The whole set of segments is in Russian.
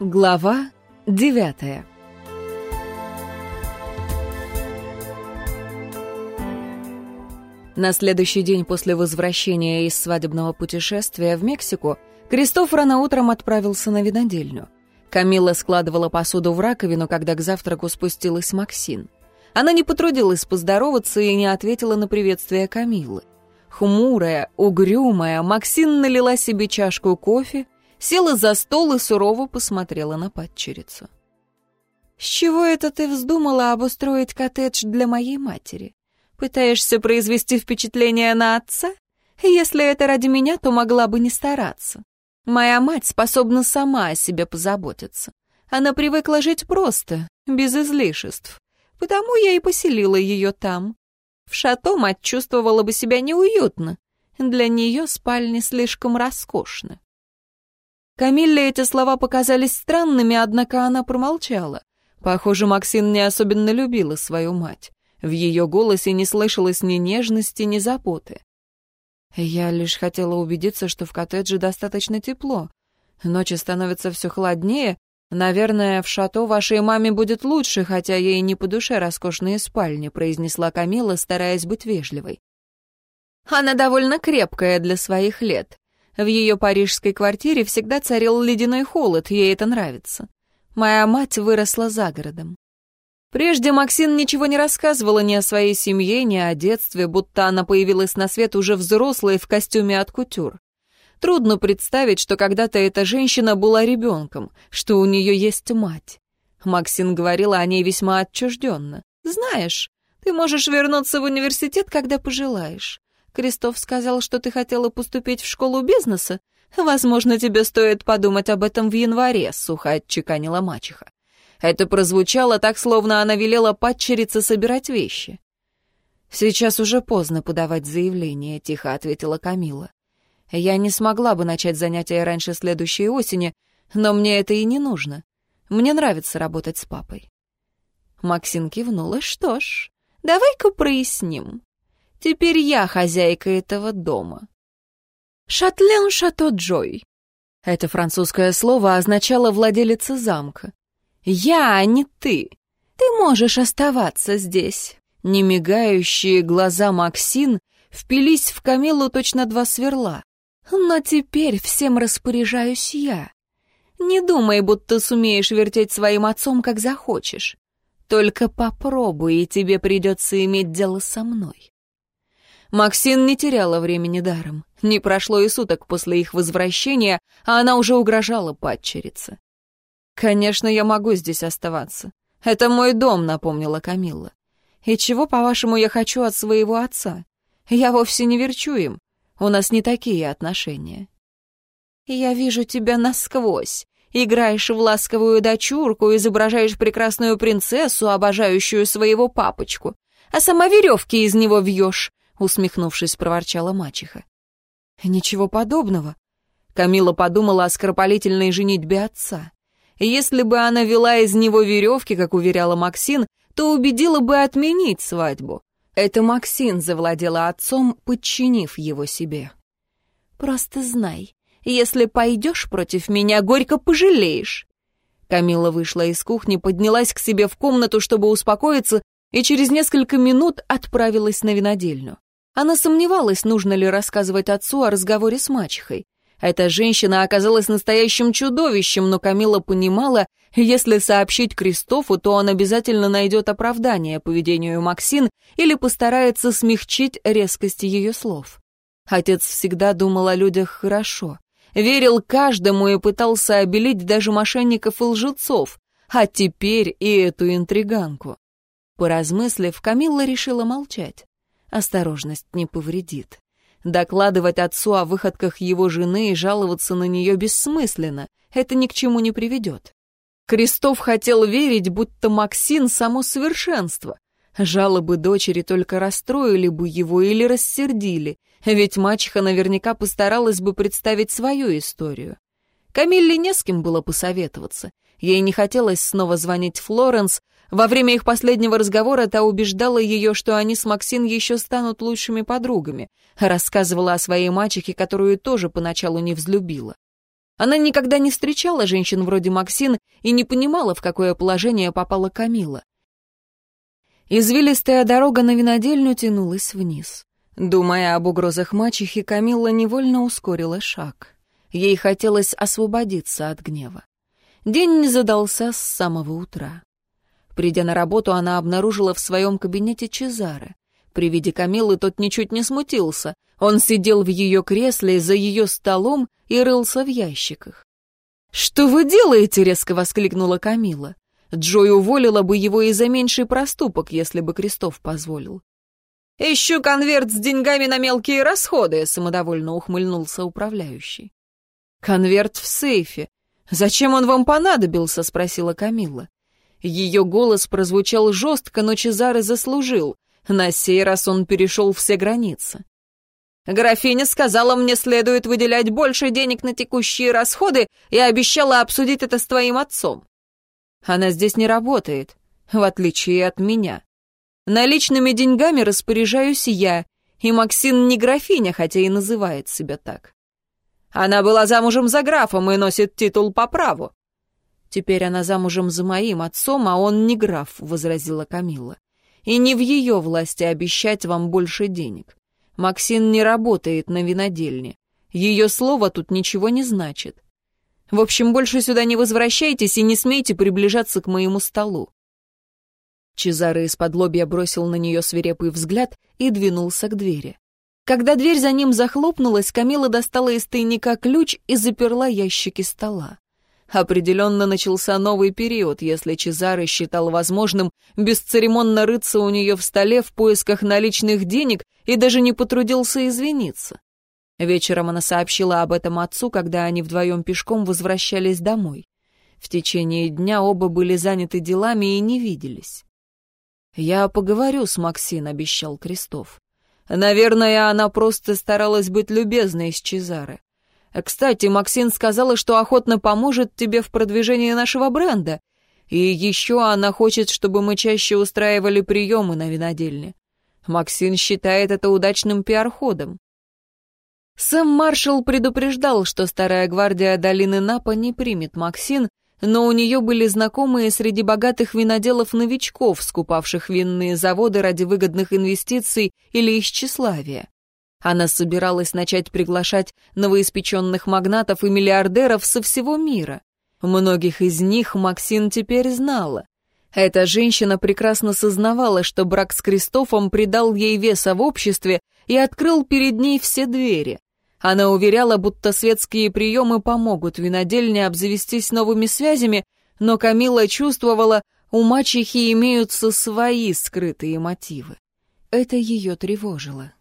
Глава девятая На следующий день после возвращения из свадебного путешествия в Мексику Кристоф рано утром отправился на винодельню. Камила складывала посуду в раковину, когда к завтраку спустилась Максин. Она не потрудилась поздороваться и не ответила на приветствие Камилы. Хмурая, угрюмая, Максин налила себе чашку кофе, села за стол и сурово посмотрела на падчерицу. «С чего это ты вздумала обустроить коттедж для моей матери? Пытаешься произвести впечатление на отца? Если это ради меня, то могла бы не стараться. Моя мать способна сама о себе позаботиться. Она привыкла жить просто, без излишеств. Потому я и поселила ее там. В шато мать чувствовала бы себя неуютно. Для нее спальня слишком роскошна. Камилле эти слова показались странными, однако она промолчала. Похоже, Максин не особенно любила свою мать. В ее голосе не слышалось ни нежности, ни заботы. Я лишь хотела убедиться, что в коттедже достаточно тепло. Ночи становятся все холоднее. Наверное, в шато вашей маме будет лучше, хотя ей не по душе роскошные спальни, произнесла Камила, стараясь быть вежливой. Она довольно крепкая для своих лет. В ее парижской квартире всегда царил ледяной холод, ей это нравится. Моя мать выросла за городом. Прежде Максин ничего не рассказывала ни о своей семье, ни о детстве, будто она появилась на свет уже взрослой в костюме от кутюр. Трудно представить, что когда-то эта женщина была ребенком, что у нее есть мать. Максин говорила о ней весьма отчужденно. «Знаешь, ты можешь вернуться в университет, когда пожелаешь. Крестов сказал, что ты хотела поступить в школу бизнеса. Возможно, тебе стоит подумать об этом в январе», — сухо отчеканила мачеха. Это прозвучало так, словно она велела падчерице собирать вещи. «Сейчас уже поздно подавать заявление», — тихо ответила Камила. «Я не смогла бы начать занятия раньше следующей осени, но мне это и не нужно. Мне нравится работать с папой». Максин кивнула. «Что ж, давай-ка проясним. Теперь я хозяйка этого дома». «Шатлен Шато Джой». Это французское слово означало «владелица замка». Я, а не ты. Ты можешь оставаться здесь». Немигающие глаза Максин впились в Камилу точно два сверла. «Но теперь всем распоряжаюсь я. Не думай, будто сумеешь вертеть своим отцом, как захочешь. Только попробуй, и тебе придется иметь дело со мной». Максин не теряла времени даром. Не прошло и суток после их возвращения, а она уже угрожала падчерице. «Конечно, я могу здесь оставаться. Это мой дом», — напомнила Камилла. «И чего, по-вашему, я хочу от своего отца? Я вовсе не верчу им. У нас не такие отношения». «Я вижу тебя насквозь. Играешь в ласковую дочурку, изображаешь прекрасную принцессу, обожающую своего папочку. А сама веревки из него вьешь», — усмехнувшись, проворчала мачеха. «Ничего подобного». Камила подумала о скоропалительной женитьбе отца. Если бы она вела из него веревки, как уверяла Максин, то убедила бы отменить свадьбу. Это Максин завладела отцом, подчинив его себе. «Просто знай, если пойдешь против меня, горько пожалеешь». Камила вышла из кухни, поднялась к себе в комнату, чтобы успокоиться, и через несколько минут отправилась на винодельню. Она сомневалась, нужно ли рассказывать отцу о разговоре с мачехой. Эта женщина оказалась настоящим чудовищем, но Камила понимала, если сообщить Кристофу, то он обязательно найдет оправдание поведению Максин или постарается смягчить резкость ее слов. Отец всегда думал о людях хорошо, верил каждому и пытался обелить даже мошенников и лжецов, а теперь и эту интриганку. Поразмыслив, Камилла решила молчать. Осторожность не повредит. Докладывать отцу о выходках его жены и жаловаться на нее бессмысленно. Это ни к чему не приведет. Крестов хотел верить, будто Максин — само совершенство. Жалобы дочери только расстроили бы его или рассердили, ведь мачеха наверняка постаралась бы представить свою историю. Камилле не с кем было посоветоваться. Ей не хотелось снова звонить Флоренс, во время их последнего разговора та убеждала ее, что они с Максин еще станут лучшими подругами. Рассказывала о своей мачехе, которую тоже поначалу не взлюбила. Она никогда не встречала женщин вроде Максин и не понимала, в какое положение попала Камила. Извилистая дорога на винодельню тянулась вниз. Думая об угрозах мачехи, Камилла невольно ускорила шаг. Ей хотелось освободиться от гнева. День не задался с самого утра. Придя на работу, она обнаружила в своем кабинете Чезаре. При виде Камилы тот ничуть не смутился. Он сидел в ее кресле за ее столом и рылся в ящиках. «Что вы делаете?» — резко воскликнула Камила. Джой уволила бы его и за меньший проступок, если бы Крестов позволил. «Ищу конверт с деньгами на мелкие расходы», — самодовольно ухмыльнулся управляющий. «Конверт в сейфе. Зачем он вам понадобился?» — спросила Камила. Ее голос прозвучал жестко, но Чезаре заслужил. На сей раз он перешел все границы. Графиня сказала, мне следует выделять больше денег на текущие расходы и обещала обсудить это с твоим отцом. Она здесь не работает, в отличие от меня. Наличными деньгами распоряжаюсь я, и Максин не графиня, хотя и называет себя так. Она была замужем за графом и носит титул по праву. Теперь она замужем за моим отцом, а он не граф, — возразила Камила. И не в ее власти обещать вам больше денег. Максин не работает на винодельне. Ее слово тут ничего не значит. В общем, больше сюда не возвращайтесь и не смейте приближаться к моему столу. Чезаре из-под лобья бросил на нее свирепый взгляд и двинулся к двери. Когда дверь за ним захлопнулась, Камила достала из тайника ключ и заперла ящики стола. Определенно начался новый период, если Чезаре считал возможным бесцеремонно рыться у нее в столе в поисках наличных денег и даже не потрудился извиниться. Вечером она сообщила об этом отцу, когда они вдвоем пешком возвращались домой. В течение дня оба были заняты делами и не виделись. «Я поговорю с Максин», — обещал Крестов. «Наверное, она просто старалась быть любезной с Чезаре. Кстати, Максин сказала, что охотно поможет тебе в продвижении нашего бренда. И еще она хочет, чтобы мы чаще устраивали приемы на винодельне. Максин считает это удачным пиар-ходом. Сэм Маршалл предупреждал, что старая гвардия долины Напа не примет Максин, но у нее были знакомые среди богатых виноделов-новичков, скупавших винные заводы ради выгодных инвестиций или из тщеславия. Она собиралась начать приглашать новоиспеченных магнатов и миллиардеров со всего мира. Многих из них Максин теперь знала. Эта женщина прекрасно сознавала, что брак с Кристофом придал ей веса в обществе и открыл перед ней все двери. Она уверяла, будто светские приемы помогут винодельне обзавестись новыми связями, но Камила чувствовала, у мачехи имеются свои скрытые мотивы. Это ее тревожило.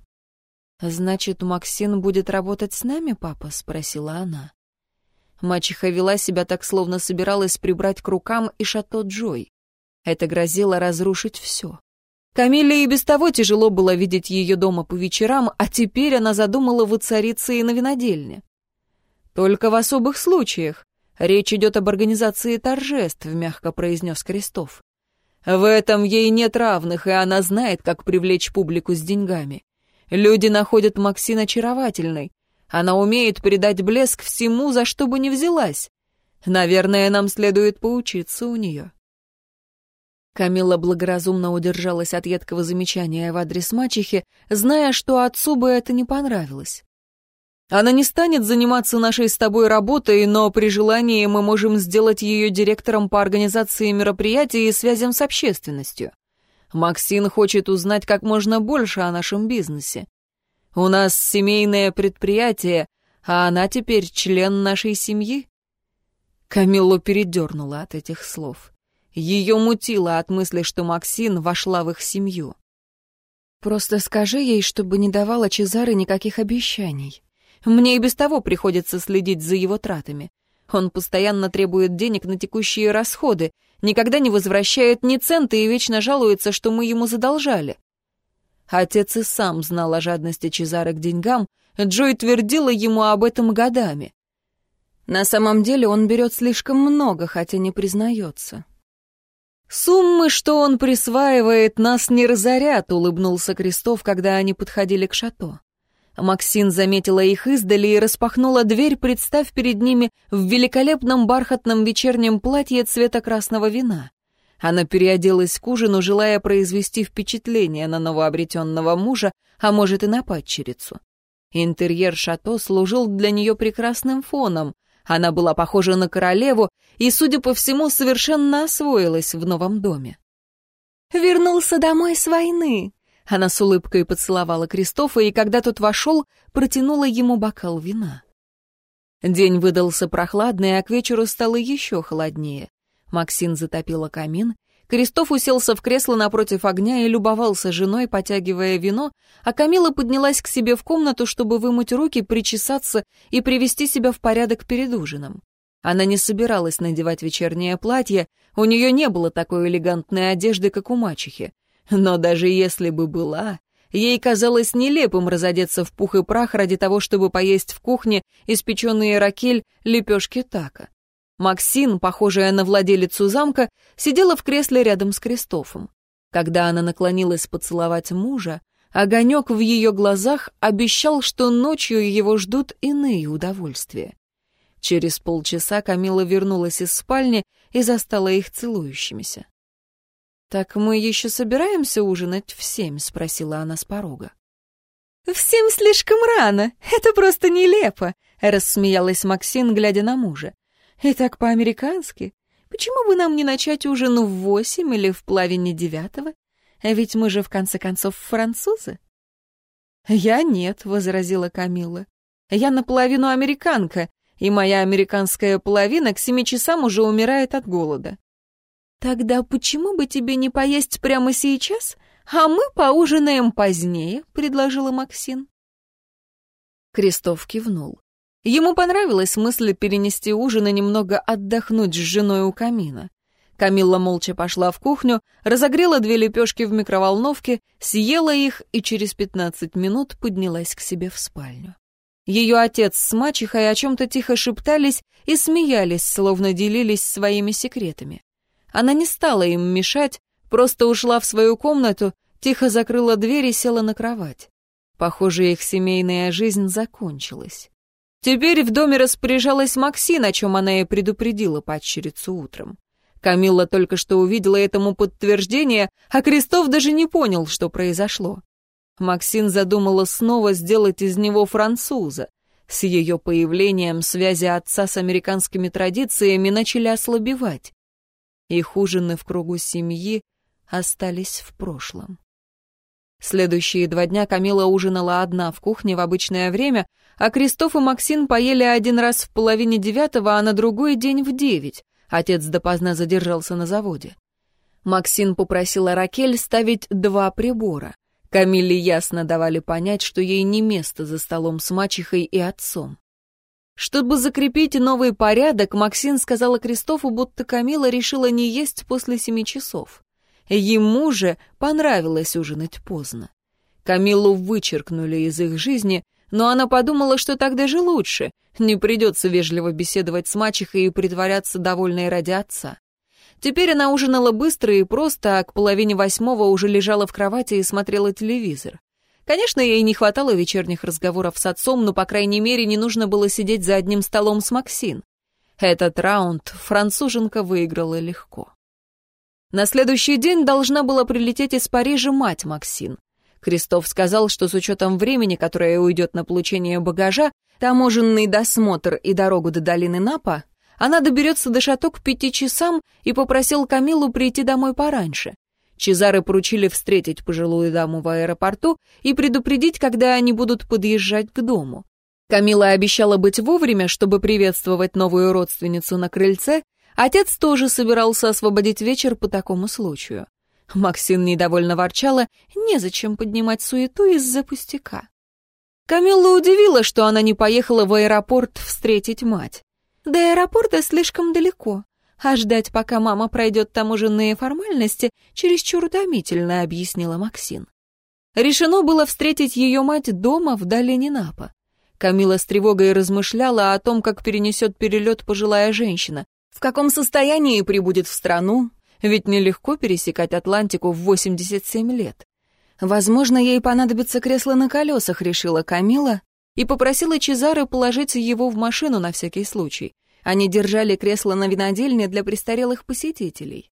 «Значит, Максин будет работать с нами, папа?» — спросила она. Мачеха вела себя так, словно собиралась прибрать к рукам и шато Джой. Это грозило разрушить все. Камилле и без того тяжело было видеть ее дома по вечерам, а теперь она задумала воцариться и на винодельне. «Только в особых случаях. Речь идет об организации торжеств», — мягко произнес Крестов. «В этом ей нет равных, и она знает, как привлечь публику с деньгами. Люди находят Максин очаровательной. Она умеет придать блеск всему, за что бы ни взялась. Наверное, нам следует поучиться у нее». Камила благоразумно удержалась от едкого замечания в адрес мачехи, зная, что отцу бы это не понравилось. Она не станет заниматься нашей с тобой работой, но при желании мы можем сделать ее директором по организации мероприятий и связям с общественностью. Максин хочет узнать как можно больше о нашем бизнесе. У нас семейное предприятие, а она теперь член нашей семьи. Камиллу передернула от этих слов. Ее мутило от мысли, что Максин вошла в их семью. «Просто скажи ей, чтобы не давала Чезаре никаких обещаний. Мне и без того приходится следить за его тратами. Он постоянно требует денег на текущие расходы, никогда не возвращает ни цента и вечно жалуется, что мы ему задолжали. Отец и сам знал о жадности Чезары к деньгам, Джой твердила ему об этом годами. На самом деле он берет слишком много, хотя не признается. «Суммы, что он присваивает, нас не разорят», — улыбнулся Крестов, когда они подходили к шато. Максин заметила их издали и распахнула дверь, представь перед ними в великолепном бархатном вечернем платье цвета красного вина. Она переоделась к ужину, желая произвести впечатление на новообретенного мужа, а может и на падчерицу. Интерьер шато служил для нее прекрасным фоном. Она была похожа на королеву и, судя по всему, совершенно освоилась в новом доме. «Вернулся домой с войны», она с улыбкой поцеловала Кристофа, и когда тот вошел, протянула ему бокал вина. День выдался прохладный, а к вечеру стало еще холоднее. Максин затопила камин, Кристоф уселся в кресло напротив огня и любовался женой, потягивая вино, а Камила поднялась к себе в комнату, чтобы вымыть руки, причесаться и привести себя в порядок перед ужином. Она не собиралась надевать вечернее платье, у нее не было такой элегантной одежды, как у мачехи. Но даже если бы была, ей казалось нелепым разодеться в пух и прах ради того, чтобы поесть в кухне испеченные ракель лепешки така. Максин, похожая на владелицу замка, сидела в кресле рядом с Кристофом. Когда она наклонилась поцеловать мужа, огонек в ее глазах обещал, что ночью его ждут иные удовольствия. Через полчаса Камила вернулась из спальни и застала их целующимися. «Так мы еще собираемся ужинать в семь?» — спросила она с порога. «В семь слишком рано, это просто нелепо», — рассмеялась Максин, глядя на мужа. «И так по-американски. Почему бы нам не начать ужин в восемь или в половине девятого? Ведь мы же, в конце концов, французы». «Я нет», — возразила Камила. «Я наполовину американка, и моя американская половина к семи часам уже умирает от голода. «Тогда почему бы тебе не поесть прямо сейчас, а мы поужинаем позднее?» — предложила Максин. Крестов кивнул. Ему понравилась мысль перенести ужин и немного отдохнуть с женой у камина. Камилла молча пошла в кухню, разогрела две лепешки в микроволновке, съела их и через пятнадцать минут поднялась к себе в спальню. Ее отец с мачехой о чем-то тихо шептались и смеялись, словно делились своими секретами. Она не стала им мешать, просто ушла в свою комнату, тихо закрыла дверь и села на кровать. Похоже, их семейная жизнь закончилась. Теперь в доме распоряжалась Максин, о чем она и предупредила падчерицу утром. Камилла только что увидела этому подтверждение, а Крестов даже не понял, что произошло. Максин задумала снова сделать из него француза. С ее появлением связи отца с американскими традициями начали ослабевать. Их ужины в кругу семьи остались в прошлом. Следующие два дня Камила ужинала одна в кухне в обычное время, а Кристоф и Максин поели один раз в половине девятого, а на другой день в девять. Отец допоздна задержался на заводе. Максин попросила Ракель ставить два прибора. Камилле ясно давали понять, что ей не место за столом с мачехой и отцом. Чтобы закрепить новый порядок, Максин сказала Кристофу, будто Камила решила не есть после семи часов. Ему же понравилось ужинать поздно. Камилу вычеркнули из их жизни, но она подумала, что так даже лучше. Не придется вежливо беседовать с мачехой и притворяться довольной ради отца. Теперь она ужинала быстро и просто, а к половине восьмого уже лежала в кровати и смотрела телевизор. Конечно, ей не хватало вечерних разговоров с отцом, но, по крайней мере, не нужно было сидеть за одним столом с Максин. Этот раунд француженка выиграла легко. На следующий день должна была прилететь из Парижа мать Максин. Кристоф сказал, что с учетом времени, которое уйдет на получение багажа, таможенный досмотр и дорогу до долины Напа, она доберется до шато к пяти часам и попросил Камилу прийти домой пораньше. Чезары поручили встретить пожилую даму в аэропорту и предупредить, когда они будут подъезжать к дому. Камила обещала быть вовремя, чтобы приветствовать новую родственницу на крыльце. Отец тоже собирался освободить вечер по такому случаю. Максин недовольно ворчала, незачем поднимать суету из-за пустяка. Камилла удивила, что она не поехала в аэропорт встретить мать. До аэропорта слишком далеко а ждать, пока мама пройдет таможенные формальности, чересчур утомительно, объяснила Максин. Решено было встретить ее мать дома в долине Напа. Камила с тревогой размышляла о том, как перенесет перелет пожилая женщина, в каком состоянии прибудет в страну, ведь нелегко пересекать Атлантику в 87 лет. Возможно, ей понадобится кресло на колесах, решила Камила, и попросила Чезаре положить его в машину на всякий случай. Они держали кресло на винодельне для престарелых посетителей.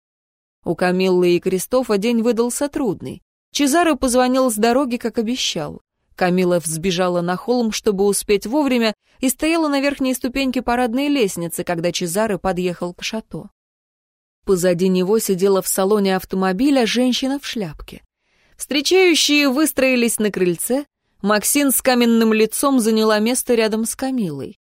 У Камиллы и Кристофа день выдался трудный. Чезаре позвонил с дороги, как обещал. Камила взбежала на холм, чтобы успеть вовремя, и стояла на верхней ступеньке парадной лестницы, когда Чезаре подъехал к шато. Позади него сидела в салоне автомобиля женщина в шляпке. Встречающие выстроились на крыльце. Максин с каменным лицом заняла место рядом с Камилой.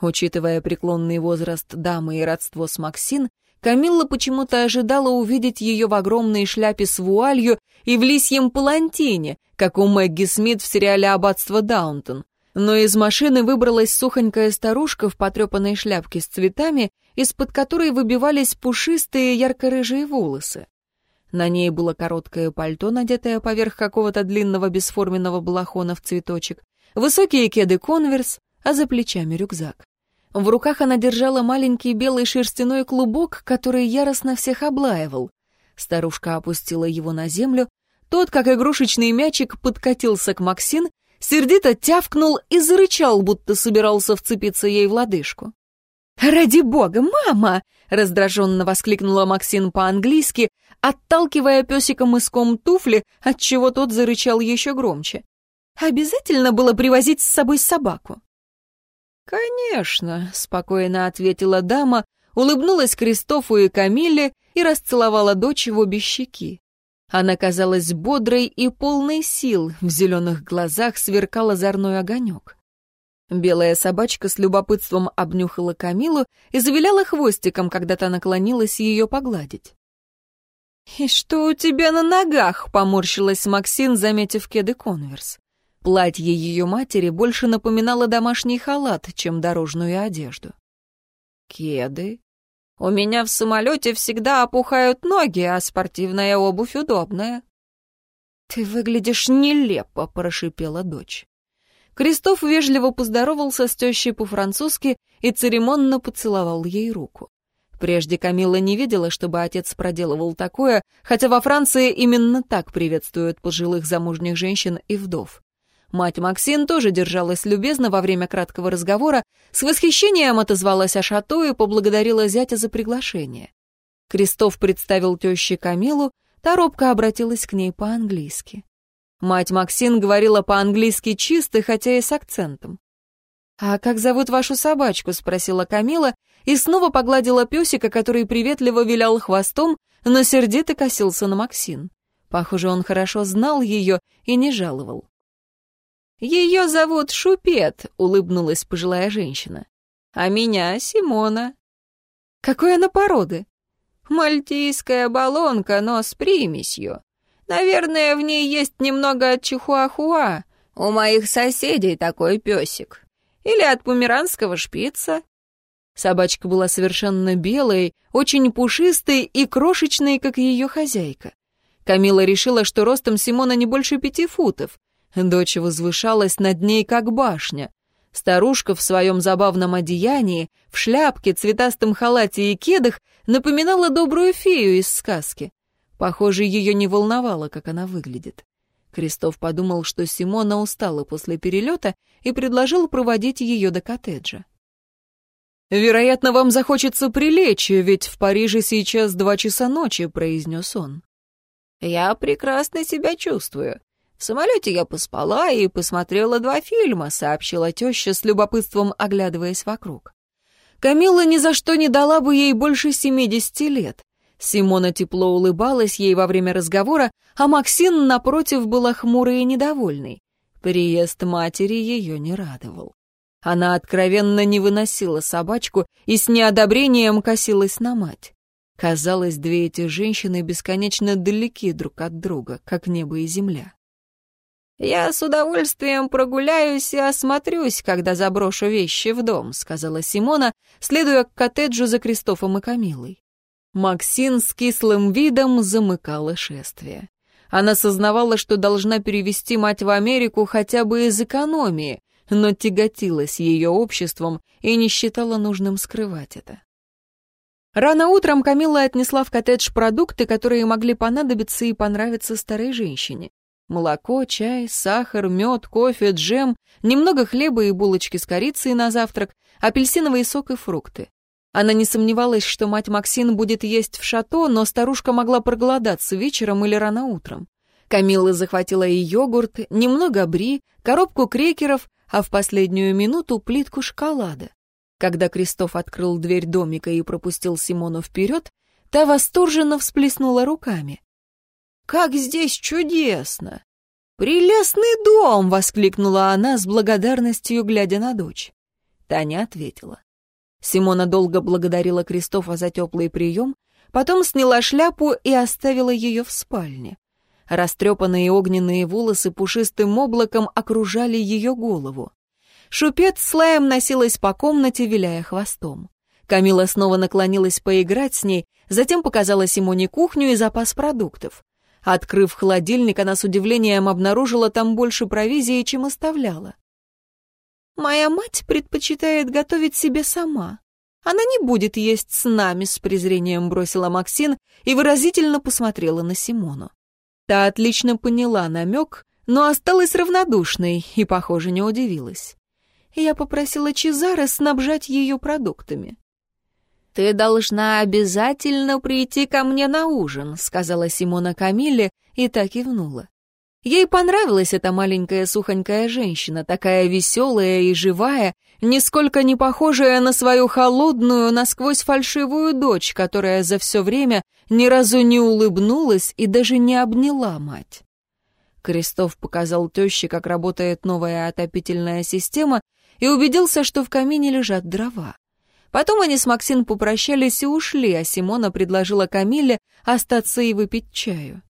Учитывая преклонный возраст дамы и родство с Максин, Камилла почему-то ожидала увидеть ее в огромной шляпе с вуалью и в лисьем палантине, как у Мэгги Смит в сериале «Аббатство Даунтон». Но из машины выбралась сухонькая старушка в потрепанной шляпке с цветами, из-под которой выбивались пушистые ярко-рыжие волосы. На ней было короткое пальто, надетое поверх какого-то длинного бесформенного балахона в цветочек, высокие кеды конверс, а за плечами рюкзак. В руках она держала маленький белый шерстяной клубок, который яростно всех облаивал. Старушка опустила его на землю, тот, как игрушечный мячик, подкатился к Максин сердито тявкнул и зарычал, будто собирался вцепиться ей в лодыжку. «Ради бога, мама!» — раздраженно воскликнула Максин по-английски, отталкивая песика мыском туфли, отчего тот зарычал еще громче. «Обязательно было привозить с собой собаку?» «Конечно», — спокойно ответила дама, улыбнулась Кристофу и Камилле и расцеловала дочь в обе щеки. Она казалась бодрой и полной сил, в зеленых глазах сверкал озорной огонек. Белая собачка с любопытством обнюхала Камилу и завиляла хвостиком, когда та наклонилась ее погладить. «И что у тебя на ногах?» — поморщилась Максин, заметив кеды конверс. Платье ее матери больше напоминало домашний халат, чем дорожную одежду. «Кеды?» У меня в самолете всегда опухают ноги, а спортивная обувь удобная». «Ты выглядишь нелепо», — прошипела дочь. Кристоф вежливо поздоровался с тещей по-французски и церемонно поцеловал ей руку. Прежде Камила не видела, чтобы отец проделывал такое, хотя во Франции именно так приветствуют пожилых замужних женщин и вдов. Мать Максин тоже держалась любезно во время краткого разговора, с восхищением отозвалась о шато и поблагодарила зятя за приглашение. Крестов представил теще Камилу, та робко обратилась к ней по-английски. Мать Максин говорила по-английски чисто, хотя и с акцентом. «А как зовут вашу собачку?» — спросила Камила и снова погладила песика, который приветливо вилял хвостом, но сердито косился на Максин. Похоже, он хорошо знал ее и не жаловал. «Ее зовут Шупет», — улыбнулась пожилая женщина. «А меня Симона». «Какой она породы?» «Мальтийская баллонка, но с примесью. Наверное, в ней есть немного от чихуахуа. У моих соседей такой песик. Или от померанского шпица». Собачка была совершенно белой, очень пушистой и крошечной, как ее хозяйка. Камила решила, что ростом Симона не больше пяти футов, Дочь возвышалась над ней, как башня. Старушка в своем забавном одеянии, в шляпке, цветастом халате и кедах напоминала добрую фею из сказки. Похоже, ее не волновало, как она выглядит. Крестов подумал, что Симона устала после перелета и предложил проводить ее до коттеджа. «Вероятно, вам захочется прилечь, ведь в Париже сейчас два часа ночи», — произнес он. «Я прекрасно себя чувствую. В самолете я поспала и посмотрела два фильма», — сообщила теща с любопытством, оглядываясь вокруг. Камилла ни за что не дала бы ей больше семидесяти лет. Симона тепло улыбалась ей во время разговора, а Максин, напротив, была хмурой и недовольной. Приезд матери ее не радовал. Она откровенно не выносила собачку и с неодобрением косилась на мать. Казалось, две эти женщины бесконечно далеки друг от друга, как небо и земля. «Я с удовольствием прогуляюсь и осмотрюсь, когда заброшу вещи в дом», — сказала Симона, следуя к коттеджу за Кристофом и Камилой. Максин с кислым видом замыкала шествие. Она сознавала, что должна перевести мать в Америку хотя бы из экономии, но тяготилась ее обществом и не считала нужным скрывать это. Рано утром Камила отнесла в коттедж продукты, которые могли понадобиться и понравиться старой женщине. Молоко, чай, сахар, мед, кофе, джем, немного хлеба и булочки с корицей на завтрак, апельсиновый сок и фрукты. Она не сомневалась, что мать Максин будет есть в шато, но старушка могла проголодаться вечером или рано утром. Камилла захватила и йогурт, немного бри, коробку крекеров, а в последнюю минуту плитку шоколада. Когда Кристоф открыл дверь домика и пропустил Симону вперед, та восторженно всплеснула руками. «Как здесь чудесно! Прелестный дом!» — воскликнула она с благодарностью, глядя на дочь. Таня ответила. Симона долго благодарила Кристофа за теплый прием, потом сняла шляпу и оставила ее в спальне. Растрепанные огненные волосы пушистым облаком окружали ее голову. Шупет с лаем носилась по комнате, виляя хвостом. Камила снова наклонилась поиграть с ней, затем показала Симоне кухню и запас продуктов. Открыв холодильник, она с удивлением обнаружила там больше провизии, чем оставляла. «Моя мать предпочитает готовить себе сама. Она не будет есть с нами», — с презрением бросила Максин и выразительно посмотрела на Симону. Та отлично поняла намек, но осталась равнодушной и, похоже, не удивилась. Я попросила Чезаре снабжать ее продуктами. «Ты должна обязательно прийти ко мне на ужин», — сказала Симона Камилле и так кивнула. Ей понравилась эта маленькая сухонькая женщина, такая веселая и живая, нисколько не похожая на свою холодную, насквозь фальшивую дочь, которая за все время ни разу не улыбнулась и даже не обняла мать. Крестов показал теще, как работает новая отопительная система, и убедился, что в камине лежат дрова. Потом они с Максин попрощались и ушли, а Симона предложила Камиле остаться и выпить чаю.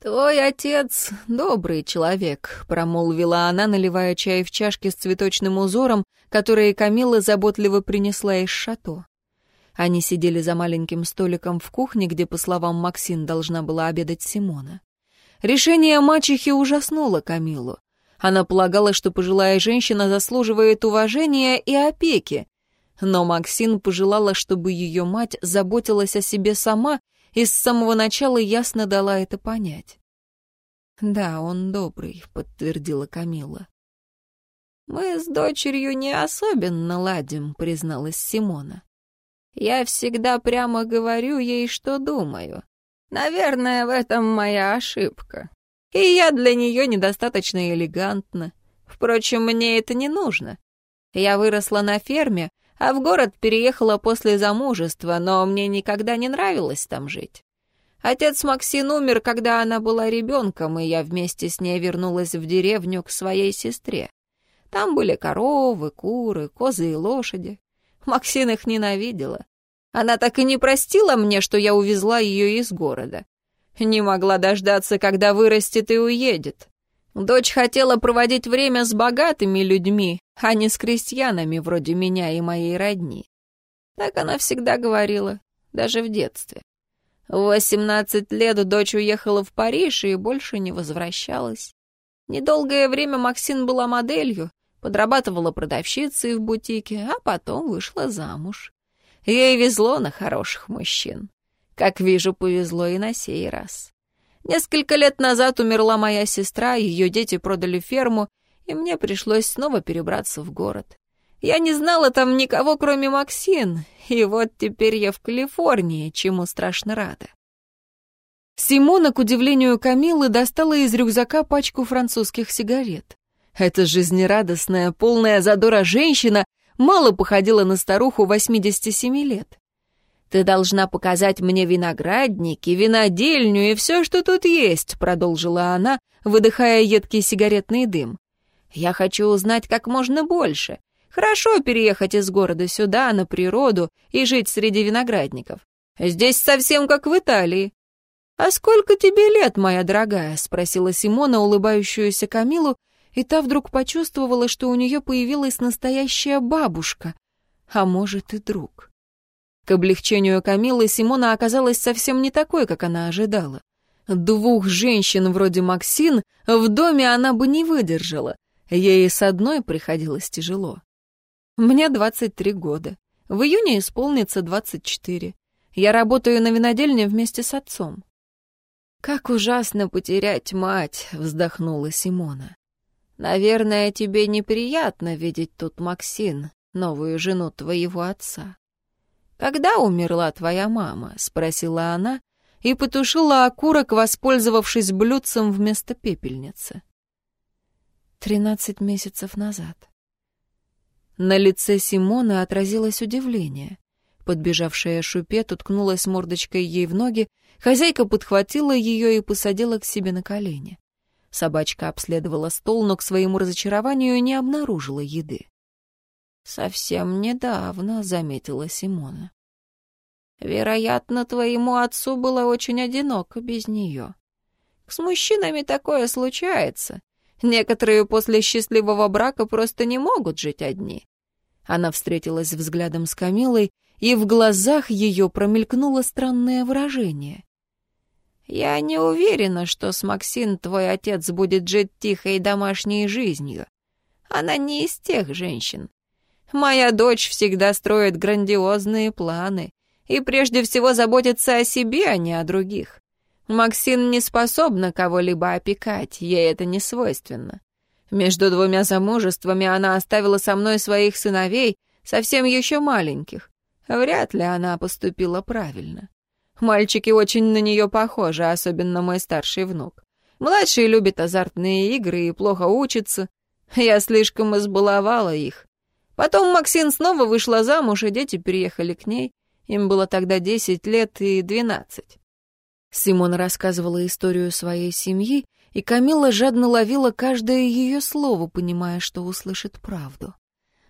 «Твой отец добрый человек», — промолвила она, наливая чай в чашки с цветочным узором, которые Камила заботливо принесла из шато. Они сидели за маленьким столиком в кухне, где, по словам Максин, должна была обедать Симона. Решение мачехи ужаснуло Камилу. Она полагала, что пожилая женщина заслуживает уважения и опеки, но Максин пожелала, чтобы ее мать заботилась о себе сама и с самого начала ясно дала это понять. «Да, он добрый», — подтвердила Камила. «Мы с дочерью не особенно ладим», — призналась Симона. «Я всегда прямо говорю ей, что думаю. Наверное, в этом моя ошибка. И я для нее недостаточно элегантна. Впрочем, мне это не нужно. Я выросла на ферме, а в город переехала после замужества, но мне никогда не нравилось там жить. Отец Максин умер, когда она была ребенком, и я вместе с ней вернулась в деревню к своей сестре. Там были коровы, куры, козы и лошади. Максин их ненавидела. Она так и не простила мне, что я увезла ее из города. Не могла дождаться, когда вырастет и уедет. Дочь хотела проводить время с богатыми людьми, а не с крестьянами вроде меня и моей родни. Так она всегда говорила, даже в детстве. В восемнадцать лет дочь уехала в Париж и больше не возвращалась. Недолгое время Максин была моделью, подрабатывала продавщицей в бутике, а потом вышла замуж. Ей везло на хороших мужчин. Как вижу, повезло и на сей раз. Несколько лет назад умерла моя сестра, ее дети продали ферму, и мне пришлось снова перебраться в город. Я не знала там никого, кроме Максин, и вот теперь я в Калифорнии, чему страшно рада. Симона, к удивлению Камилы, достала из рюкзака пачку французских сигарет. Эта жизнерадостная, полная задора женщина мало походила на старуху 87 лет. «Ты должна показать мне виноградники, винодельню и все, что тут есть», — продолжила она, выдыхая едкий сигаретный дым. «Я хочу узнать как можно больше. Хорошо переехать из города сюда, на природу, и жить среди виноградников. Здесь совсем как в Италии». «А сколько тебе лет, моя дорогая?» — спросила Симона, улыбающуюся Камилу, и та вдруг почувствовала, что у нее появилась настоящая бабушка, а может и друг. К облегчению Камилы Симона оказалась совсем не такой, как она ожидала. Двух женщин вроде Максин в доме она бы не выдержала. Ей с одной приходилось тяжело. Мне 23 года. В июне исполнится 24. Я работаю на винодельне вместе с отцом. «Как ужасно потерять мать!» — вздохнула Симона. «Наверное, тебе неприятно видеть тут Максин, новую жену твоего отца». «Когда умерла твоя мама?» — спросила она и потушила окурок, воспользовавшись блюдцем вместо пепельницы. «Тринадцать месяцев назад». На лице Симоны отразилось удивление. Подбежавшая Шупет уткнулась мордочкой ей в ноги, хозяйка подхватила ее и посадила к себе на колени. Собачка обследовала стол, но к своему разочарованию не обнаружила еды. «Совсем недавно», — заметила Симона. «Вероятно, твоему отцу было очень одиноко без нее. С мужчинами такое случается. Некоторые после счастливого брака просто не могут жить одни». Она встретилась взглядом с Камилой, и в глазах ее промелькнуло странное выражение. «Я не уверена, что с Максин твой отец будет жить тихой домашней жизнью. Она не из тех женщин. Моя дочь всегда строит грандиозные планы и прежде всего заботится о себе, а не о других. Максин не способна кого-либо опекать, ей это не свойственно. Между двумя замужествами она оставила со мной своих сыновей, совсем еще маленьких. Вряд ли она поступила правильно. Мальчики очень на нее похожи, особенно мой старший внук. Младший любит азартные игры и плохо учится. Я слишком избаловала их. Потом Максин снова вышла замуж, и дети переехали к ней. Им было тогда 10 лет и 12. Симона рассказывала историю своей семьи, и Камила жадно ловила каждое ее слово, понимая, что услышит правду.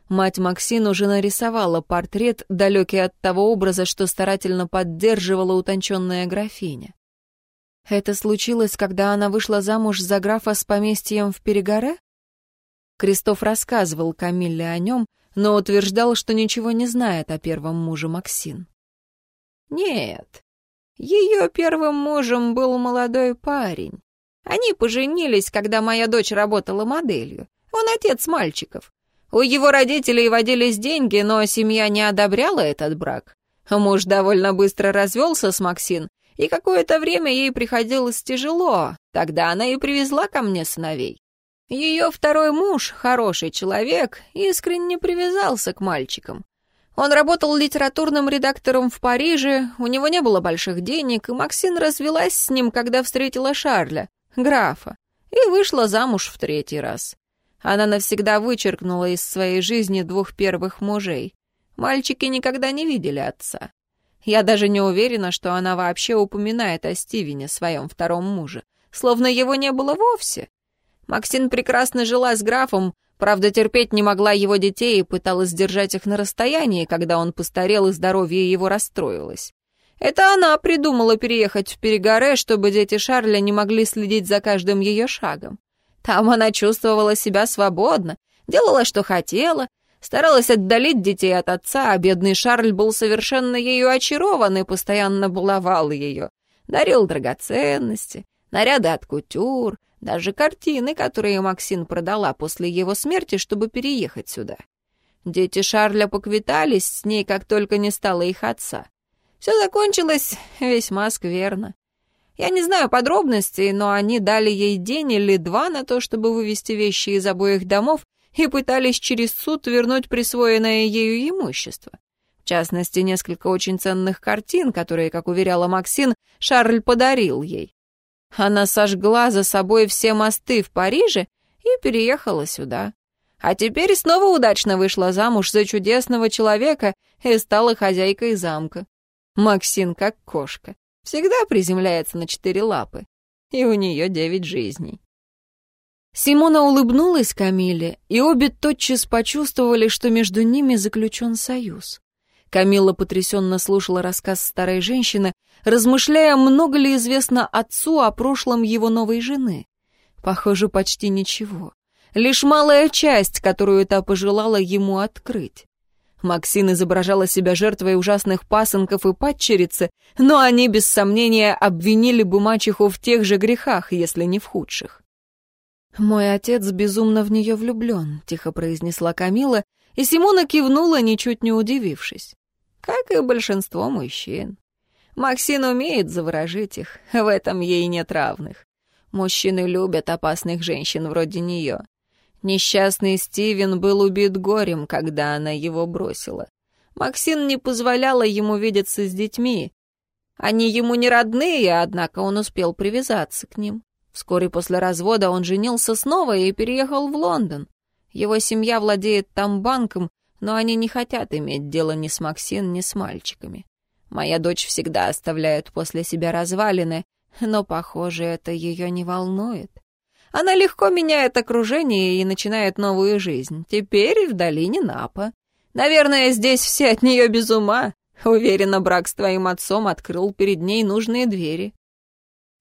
Мать Максин уже нарисовала портрет, далекий от того образа, что старательно поддерживала утонченная графиня. Это случилось, когда она вышла замуж за графа с поместьем в Перегоре? Кристоф рассказывал Камилле о нем, но утверждал, что ничего не знает о первом муже Максин. «Нет, ее первым мужем был молодой парень. Они поженились, когда моя дочь работала моделью. Он отец мальчиков. У его родителей водились деньги, но семья не одобряла этот брак. Муж довольно быстро развелся с Максин, и какое-то время ей приходилось тяжело. Тогда она и привезла ко мне сыновей. Ее второй муж, хороший человек, искренне привязался к мальчикам. Он работал литературным редактором в Париже, у него не было больших денег, и Максин развелась с ним, когда встретила Шарля, графа, и вышла замуж в третий раз. Она навсегда вычеркнула из своей жизни двух первых мужей. Мальчики никогда не видели отца. Я даже не уверена, что она вообще упоминает о Стивене, своем втором муже, словно его не было вовсе. Максин прекрасно жила с графом, правда, терпеть не могла его детей и пыталась держать их на расстоянии, когда он постарел и здоровье его расстроилось. Это она придумала переехать в Перегоре, чтобы дети Шарля не могли следить за каждым ее шагом. Там она чувствовала себя свободно, делала, что хотела, старалась отдалить детей от отца, а бедный Шарль был совершенно ею очарован и постоянно баловал ее. Дарил драгоценности, наряды от кутюр, даже картины, которые Максин продала после его смерти, чтобы переехать сюда. Дети Шарля поквитались с ней, как только не стало их отца. Все закончилось весьма скверно. Я не знаю подробностей, но они дали ей день или два на то, чтобы вывести вещи из обоих домов и пытались через суд вернуть присвоенное ею имущество. В частности, несколько очень ценных картин, которые, как уверяла Максин, Шарль подарил ей. Она сожгла за собой все мосты в Париже и переехала сюда. А теперь снова удачно вышла замуж за чудесного человека и стала хозяйкой замка. Максин как кошка. Всегда приземляется на четыре лапы. И у нее девять жизней. Симона улыбнулась Камиле, и обе тотчас почувствовали, что между ними заключен союз. Камила потрясенно слушала рассказ старой женщины, размышляя, много ли известно отцу о прошлом его новой жены. Похоже, почти ничего. Лишь малая часть, которую та пожелала ему открыть. Максин изображала себя жертвой ужасных пасынков и падчерицы, но они, без сомнения, обвинили бы мачеху в тех же грехах, если не в худших. «Мой отец безумно в нее влюблен», — тихо произнесла Камила, и Симона кивнула, ничуть не удивившись. Как и большинство мужчин. Максин умеет заворожить их, в этом ей нет равных. Мужчины любят опасных женщин вроде нее. Несчастный Стивен был убит горем, когда она его бросила. Максин не позволяла ему видеться с детьми. Они ему не родные, однако он успел привязаться к ним. Вскоре после развода он женился снова и переехал в Лондон. Его семья владеет там банком, но они не хотят иметь дело ни с Максин, ни с мальчиками. Моя дочь всегда оставляет после себя развалины, но, похоже, это ее не волнует. Она легко меняет окружение и начинает новую жизнь. Теперь в долине Напа. Наверное, здесь все от нее без ума. Уверена, брак с твоим отцом открыл перед ней нужные двери.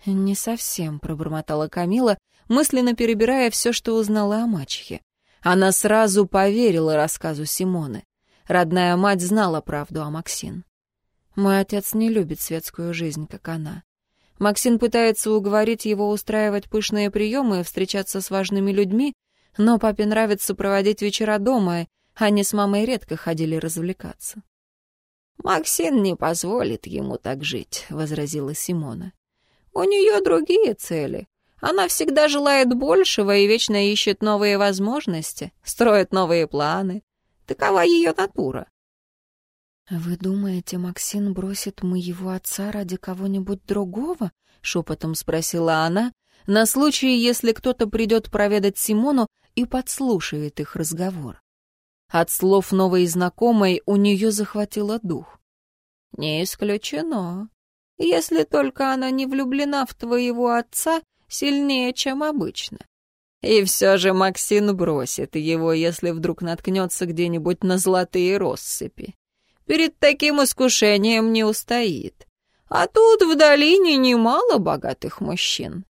«Не совсем», — пробормотала Камила, мысленно перебирая все, что узнала о мачехе. Она сразу поверила рассказу Симоны. Родная мать знала правду о Максин. Мой отец не любит светскую жизнь, как она. Максин пытается уговорить его устраивать пышные приемы и встречаться с важными людьми, но папе нравится проводить вечера дома, они с мамой редко ходили развлекаться. «Максин не позволит ему так жить», — возразила Симона. «У нее другие цели. Она всегда желает большего и вечно ищет новые возможности, строит новые планы. Такова ее натура. «Вы думаете, Максин бросит моего отца ради кого-нибудь другого?» — шепотом спросила она, на случай, если кто-то придет проведать Симону и подслушает их разговор. От слов новой знакомой у нее захватило дух. «Не исключено. Если только она не влюблена в твоего отца сильнее, чем обычно. И все же Максин бросит его, если вдруг наткнется где-нибудь на золотые россыпи. Перед таким искушением не устоит. А тут в долине немало богатых мужчин.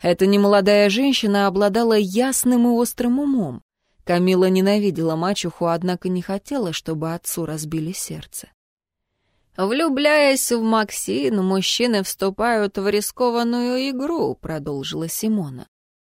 Эта немолодая женщина обладала ясным и острым умом. Камила ненавидела мачеху, однако не хотела, чтобы отцу разбили сердце. «Влюбляясь в Максин, мужчины вступают в рискованную игру», — продолжила Симона.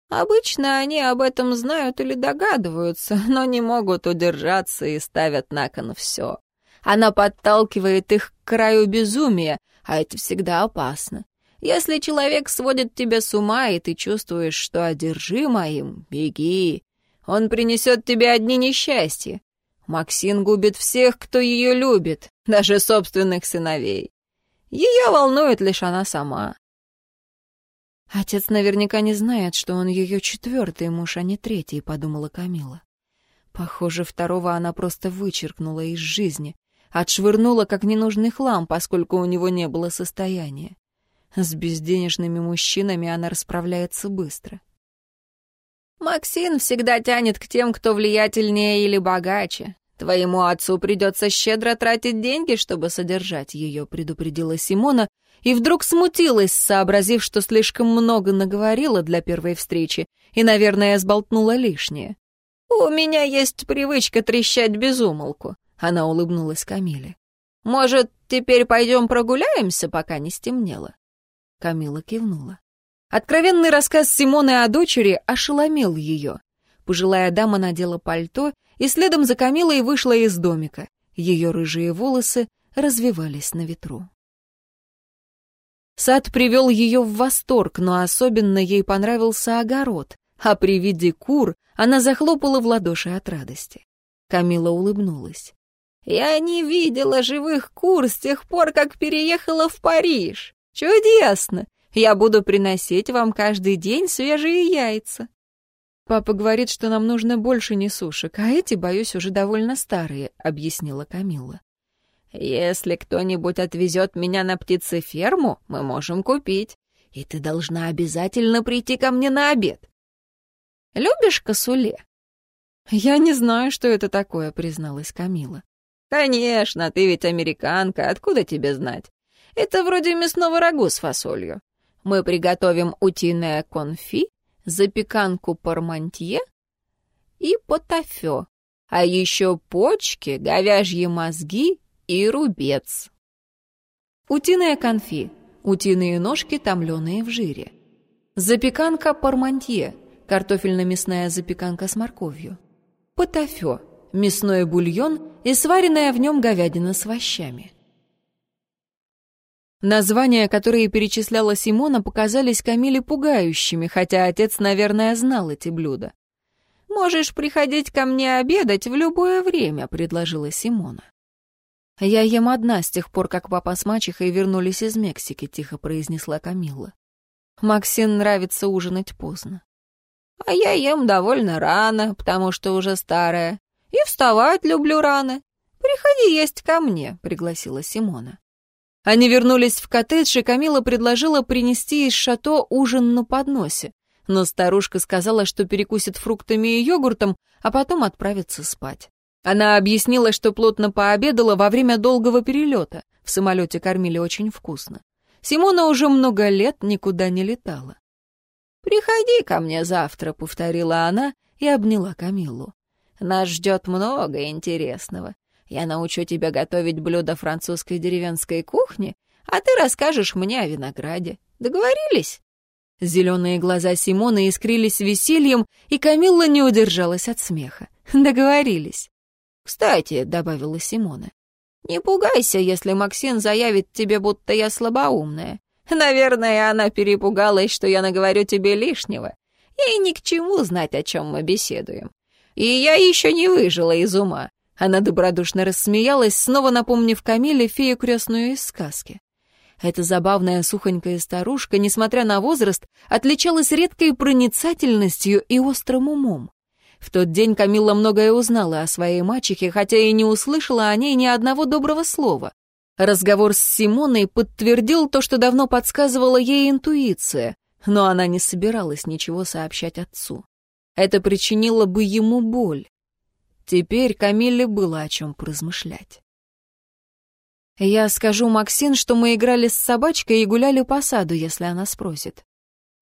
«Обычно они об этом знают или догадываются, но не могут удержаться и ставят на кон все. Она подталкивает их к краю безумия, а это всегда опасно. Если человек сводит тебя с ума, и ты чувствуешь, что одержим им, беги. Он принесет тебе одни несчастья. Максин губит всех, кто ее любит, даже собственных сыновей. Ее волнует лишь она сама. «Отец наверняка не знает, что он ее четвертый муж, а не третий», — подумала Камила. Похоже, второго она просто вычеркнула из жизни, отшвырнула как ненужный хлам, поскольку у него не было состояния. С безденежными мужчинами она расправляется быстро. «Максин всегда тянет к тем, кто влиятельнее или богаче. Твоему отцу придется щедро тратить деньги, чтобы содержать ее», — предупредила Симона, и вдруг смутилась, сообразив, что слишком много наговорила для первой встречи и, наверное, сболтнула лишнее. «У меня есть привычка трещать без умолку. Она улыбнулась Камиле. «Может, теперь пойдем прогуляемся, пока не стемнело?» Камила кивнула. Откровенный рассказ Симоны о дочери ошеломил ее. Пожилая дама надела пальто и следом за Камилой вышла из домика. Ее рыжие волосы развивались на ветру. Сад привел ее в восторг, но особенно ей понравился огород, а при виде кур она захлопала в ладоши от радости. Камила улыбнулась. Я не видела живых кур с тех пор, как переехала в Париж. Чудесно! Я буду приносить вам каждый день свежие яйца. Папа говорит, что нам нужно больше несушек, а эти, боюсь, уже довольно старые, объяснила Камила. Если кто-нибудь отвезет меня на птицеферму, мы можем купить. И ты должна обязательно прийти ко мне на обед. Любишь косуле? Я не знаю, что это такое, призналась Камила. «Конечно, ты ведь американка, откуда тебе знать? Это вроде мясного рагу с фасолью. Мы приготовим утиное конфи, запеканку пармантье и потафё, а еще почки, говяжьи мозги и рубец». Утиное конфи, утиные ножки, томленые в жире. Запеканка пармантье, картофельно-мясная запеканка с морковью. Потафё, мясной бульон и сваренная в нем говядина с овощами. Названия, которые перечисляла Симона, показались Камиле пугающими, хотя отец, наверное, знал эти блюда. «Можешь приходить ко мне обедать в любое время», — предложила Симона. «Я ем одна с тех пор, как папа с мачехой вернулись из Мексики», — тихо произнесла Камилла. «Максин нравится ужинать поздно». «А я ем довольно рано, потому что уже старая. И вставать люблю рано. Приходи есть ко мне», — пригласила Симона. Они вернулись в коттедж, и Камила предложила принести из шато ужин на подносе. Но старушка сказала, что перекусит фруктами и йогуртом, а потом отправится спать. Она объяснила, что плотно пообедала во время долгого перелета. В самолете кормили очень вкусно. Симона уже много лет никуда не летала. «Приходи ко мне завтра», — повторила она и обняла Камиллу. «Нас ждет много интересного. Я научу тебя готовить блюда французской деревенской кухни, а ты расскажешь мне о винограде. Договорились?» Зеленые глаза Симона искрились весельем, и Камилла не удержалась от смеха. Договорились. «Кстати», — добавила Симона, — «не пугайся, если Максим заявит тебе, будто я слабоумная. Наверное, она перепугалась, что я наговорю тебе лишнего. Ей ни к чему знать, о чем мы беседуем. И я еще не выжила из ума». Она добродушно рассмеялась, снова напомнив Камиле фею крестную из сказки. Эта забавная сухонькая старушка, несмотря на возраст, отличалась редкой проницательностью и острым умом. В тот день Камилла многое узнала о своей мачехе, хотя и не услышала о ней ни одного доброго слова. Разговор с Симоной подтвердил то, что давно подсказывала ей интуиция, но она не собиралась ничего сообщать отцу. Это причинило бы ему боль. Теперь Камилле было о чем поразмышлять. «Я скажу Максин, что мы играли с собачкой и гуляли по саду, если она спросит.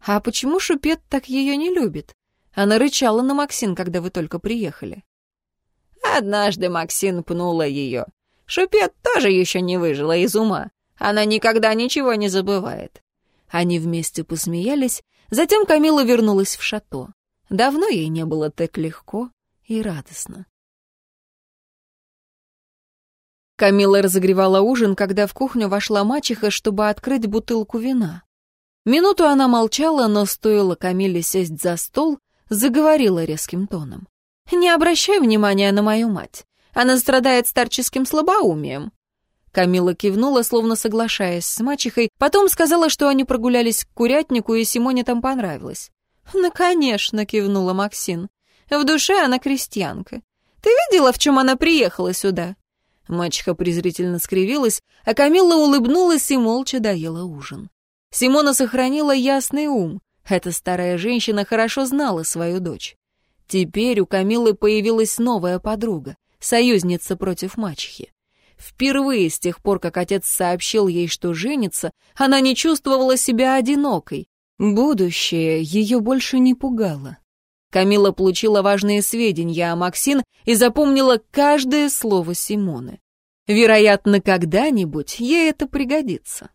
А почему Шупет так ее не любит? Она рычала на Максин, когда вы только приехали. Однажды Максин пнула ее. Шупет тоже еще не выжила из ума. Она никогда ничего не забывает. Они вместе посмеялись, затем Камила вернулась в шато. Давно ей не было так легко и радостно. Камила разогревала ужин, когда в кухню вошла мачеха, чтобы открыть бутылку вина. Минуту она молчала, но стоило Камиле сесть за стол, заговорила резким тоном. «Не обращай внимания на мою мать. Она страдает старческим слабоумием». Камила кивнула, словно соглашаясь с мачехой, потом сказала, что они прогулялись к курятнику, и Симоне там понравилось. «Ну, конечно», — кивнула Максин. «В душе она крестьянка. Ты видела, в чем она приехала сюда?» Мачеха презрительно скривилась, а Камилла улыбнулась и молча доела ужин. Симона сохранила ясный ум. Эта старая женщина хорошо знала свою дочь. Теперь у Камилы появилась новая подруга, союзница против мачехи. Впервые с тех пор, как отец сообщил ей, что женится, она не чувствовала себя одинокой. Будущее ее больше не пугало. Камила получила важные сведения о Максин и запомнила каждое слово Симоны. Вероятно, когда-нибудь ей это пригодится.